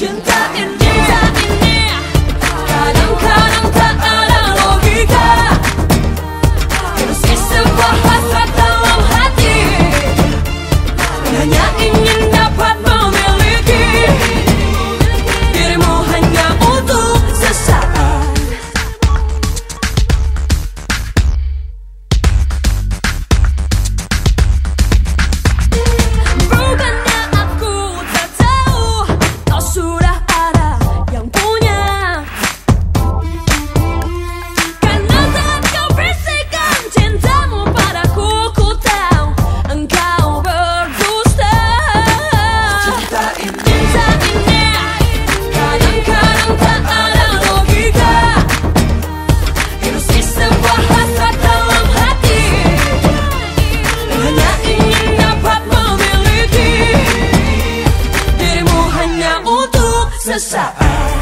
全在。sesaat